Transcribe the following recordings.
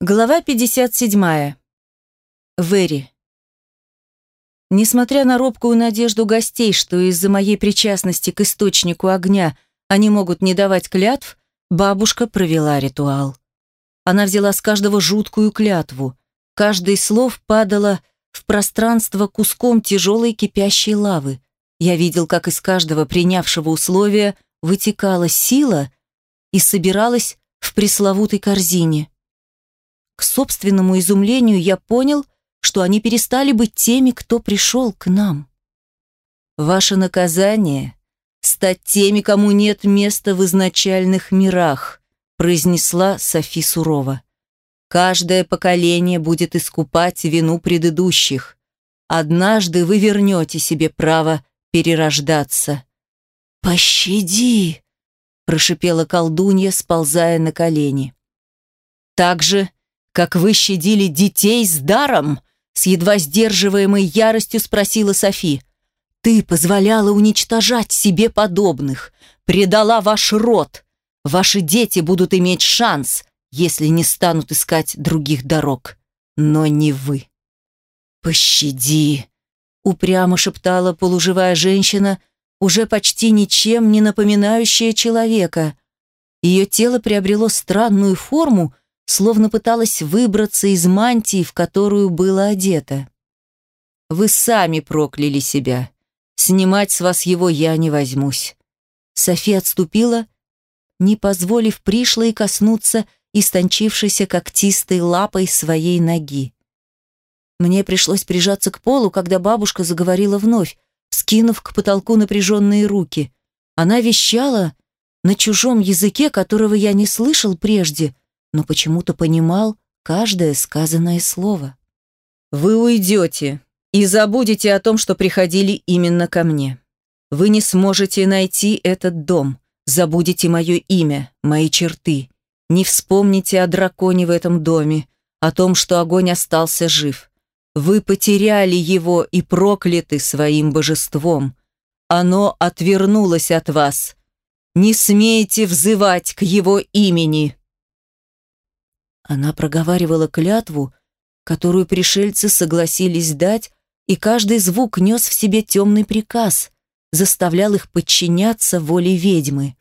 Глава 57. Вэри. Несмотря на робкую надежду гостей, что из-за моей причастности к источнику огня они могут не давать клятв, бабушка провела ритуал. Она взяла с каждого жуткую клятву. Каждое слов падало в пространство куском тяжелой кипящей лавы. Я видел, как из каждого принявшего условия вытекала сила и собиралась в пресловутой корзине. К собственному изумлению я понял, что они перестали быть теми, кто пришел к нам. Ваше наказание — стать теми, кому нет места в изначальных мирах, произнесла Софи сурово. Каждое поколение будет искупать вину предыдущих. Однажды вы вернете себе право перерождаться. «Пощади!» – прошипела колдунья, сползая на колени. Также как вы щадили детей с даром?» С едва сдерживаемой яростью спросила Софи. «Ты позволяла уничтожать себе подобных, предала ваш род. Ваши дети будут иметь шанс, если не станут искать других дорог. Но не вы». «Пощади», — упрямо шептала полуживая женщина, уже почти ничем не напоминающая человека. Ее тело приобрело странную форму, словно пыталась выбраться из мантии, в которую было одето. «Вы сами прокляли себя. Снимать с вас его я не возьмусь». София отступила, не позволив пришлой коснуться истончившейся когтистой лапой своей ноги. Мне пришлось прижаться к полу, когда бабушка заговорила вновь, скинув к потолку напряженные руки. Она вещала на чужом языке, которого я не слышал прежде, но почему-то понимал каждое сказанное слово. «Вы уйдете и забудете о том, что приходили именно ко мне. Вы не сможете найти этот дом, забудете мое имя, мои черты, не вспомните о драконе в этом доме, о том, что огонь остался жив. Вы потеряли его и прокляты своим божеством. Оно отвернулось от вас. Не смейте взывать к его имени!» Она проговаривала клятву, которую пришельцы согласились дать, и каждый звук нес в себе темный приказ, заставлял их подчиняться воле ведьмы.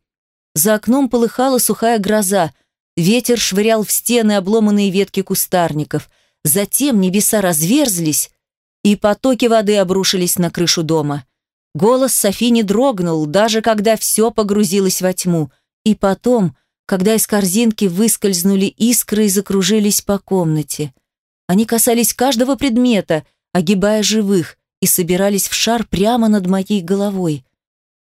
За окном полыхала сухая гроза, ветер швырял в стены обломанные ветки кустарников. Затем небеса разверзлись, и потоки воды обрушились на крышу дома. Голос Софи не дрогнул, даже когда все погрузилось во тьму. И потом когда из корзинки выскользнули искры и закружились по комнате. Они касались каждого предмета, огибая живых, и собирались в шар прямо над моей головой.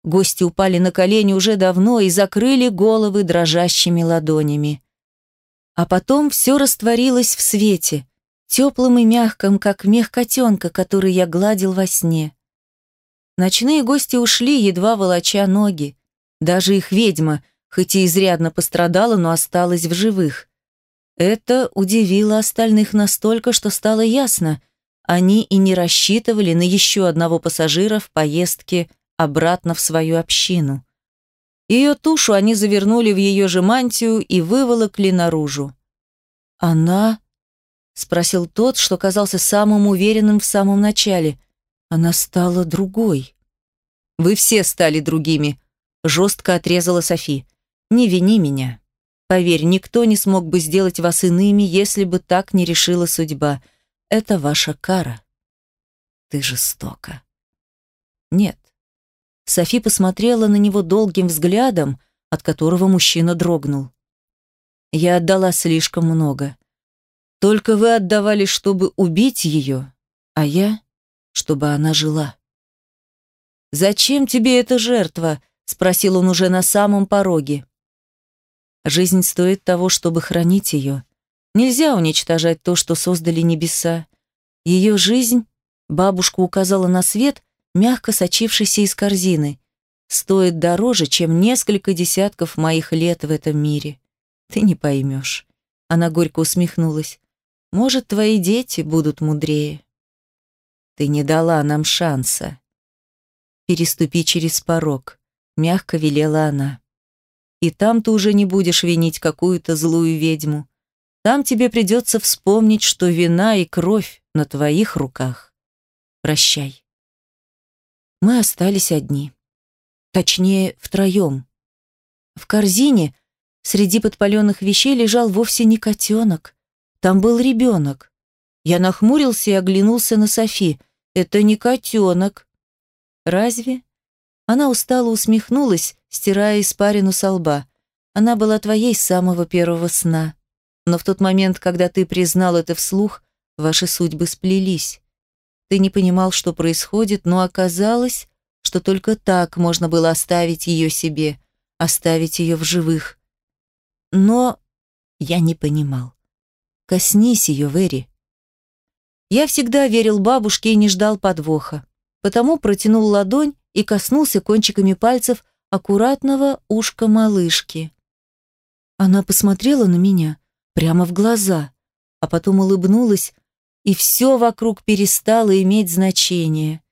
Гости упали на колени уже давно и закрыли головы дрожащими ладонями. А потом все растворилось в свете, теплым и мягком, как мех котенка, который я гладил во сне. Ночные гости ушли, едва волоча ноги. Даже их ведьма, хоть и изрядно пострадала, но осталась в живых. Это удивило остальных настолько, что стало ясно, они и не рассчитывали на еще одного пассажира в поездке обратно в свою общину. Ее тушу они завернули в ее же мантию и выволокли наружу. «Она?» — спросил тот, что казался самым уверенным в самом начале. «Она стала другой». «Вы все стали другими», — жестко отрезала Софи. Не вини меня. Поверь, никто не смог бы сделать вас иными, если бы так не решила судьба. Это ваша кара. Ты жестока. Нет. Софи посмотрела на него долгим взглядом, от которого мужчина дрогнул. Я отдала слишком много. Только вы отдавали, чтобы убить ее, а я, чтобы она жила. «Зачем тебе эта жертва?» — спросил он уже на самом пороге. Жизнь стоит того, чтобы хранить ее. Нельзя уничтожать то, что создали небеса. Ее жизнь, бабушка указала на свет, мягко сочившийся из корзины, стоит дороже, чем несколько десятков моих лет в этом мире. Ты не поймешь. Она горько усмехнулась. Может, твои дети будут мудрее. Ты не дала нам шанса. Переступи через порог, мягко велела она. И там ты уже не будешь винить какую-то злую ведьму. Там тебе придется вспомнить, что вина и кровь на твоих руках. Прощай. Мы остались одни. Точнее, втроем. В корзине среди подпаленных вещей лежал вовсе не котенок. Там был ребенок. Я нахмурился и оглянулся на Софи. Это не котенок. Разве? Она устало усмехнулась, стирая испарину со лба. Она была твоей с самого первого сна. Но в тот момент, когда ты признал это вслух, ваши судьбы сплелись. Ты не понимал, что происходит, но оказалось, что только так можно было оставить ее себе, оставить ее в живых. Но я не понимал. Коснись ее, Вэри. Я всегда верил бабушке и не ждал подвоха. Потому протянул ладонь и коснулся кончиками пальцев аккуратного ушка малышки. Она посмотрела на меня прямо в глаза, а потом улыбнулась, и все вокруг перестало иметь значение.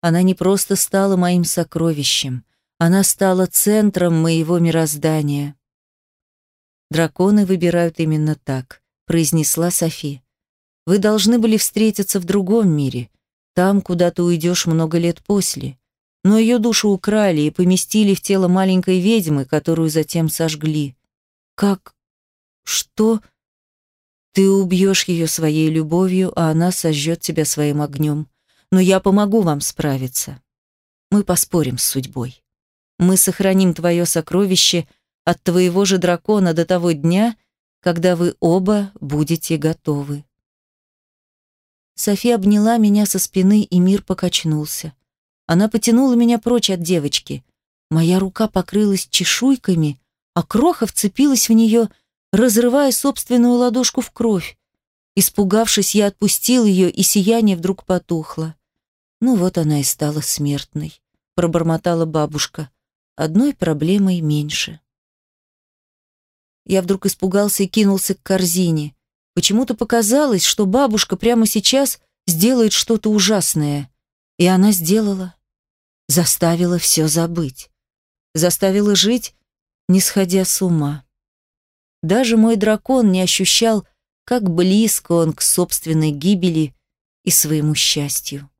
Она не просто стала моим сокровищем, она стала центром моего мироздания. Драконы выбирают именно так произнесла Софи. Вы должны были встретиться в другом мире, там, куда ты уйдешь много лет после. Но ее душу украли и поместили в тело маленькой ведьмы, которую затем сожгли. Как? Что? Ты убьешь ее своей любовью, а она сожжет тебя своим огнем. Но я помогу вам справиться. Мы поспорим с судьбой. Мы сохраним твое сокровище от твоего же дракона до того дня, когда вы оба будете готовы. София обняла меня со спины, и мир покачнулся. Она потянула меня прочь от девочки. Моя рука покрылась чешуйками, а кроха вцепилась в нее, разрывая собственную ладошку в кровь. Испугавшись, я отпустил ее, и сияние вдруг потухло. Ну вот она и стала смертной, пробормотала бабушка. Одной проблемой меньше. Я вдруг испугался и кинулся к корзине. Почему-то показалось, что бабушка прямо сейчас сделает что-то ужасное. И она сделала. Заставила все забыть. Заставила жить, не сходя с ума. Даже мой дракон не ощущал, как близко он к собственной гибели и своему счастью.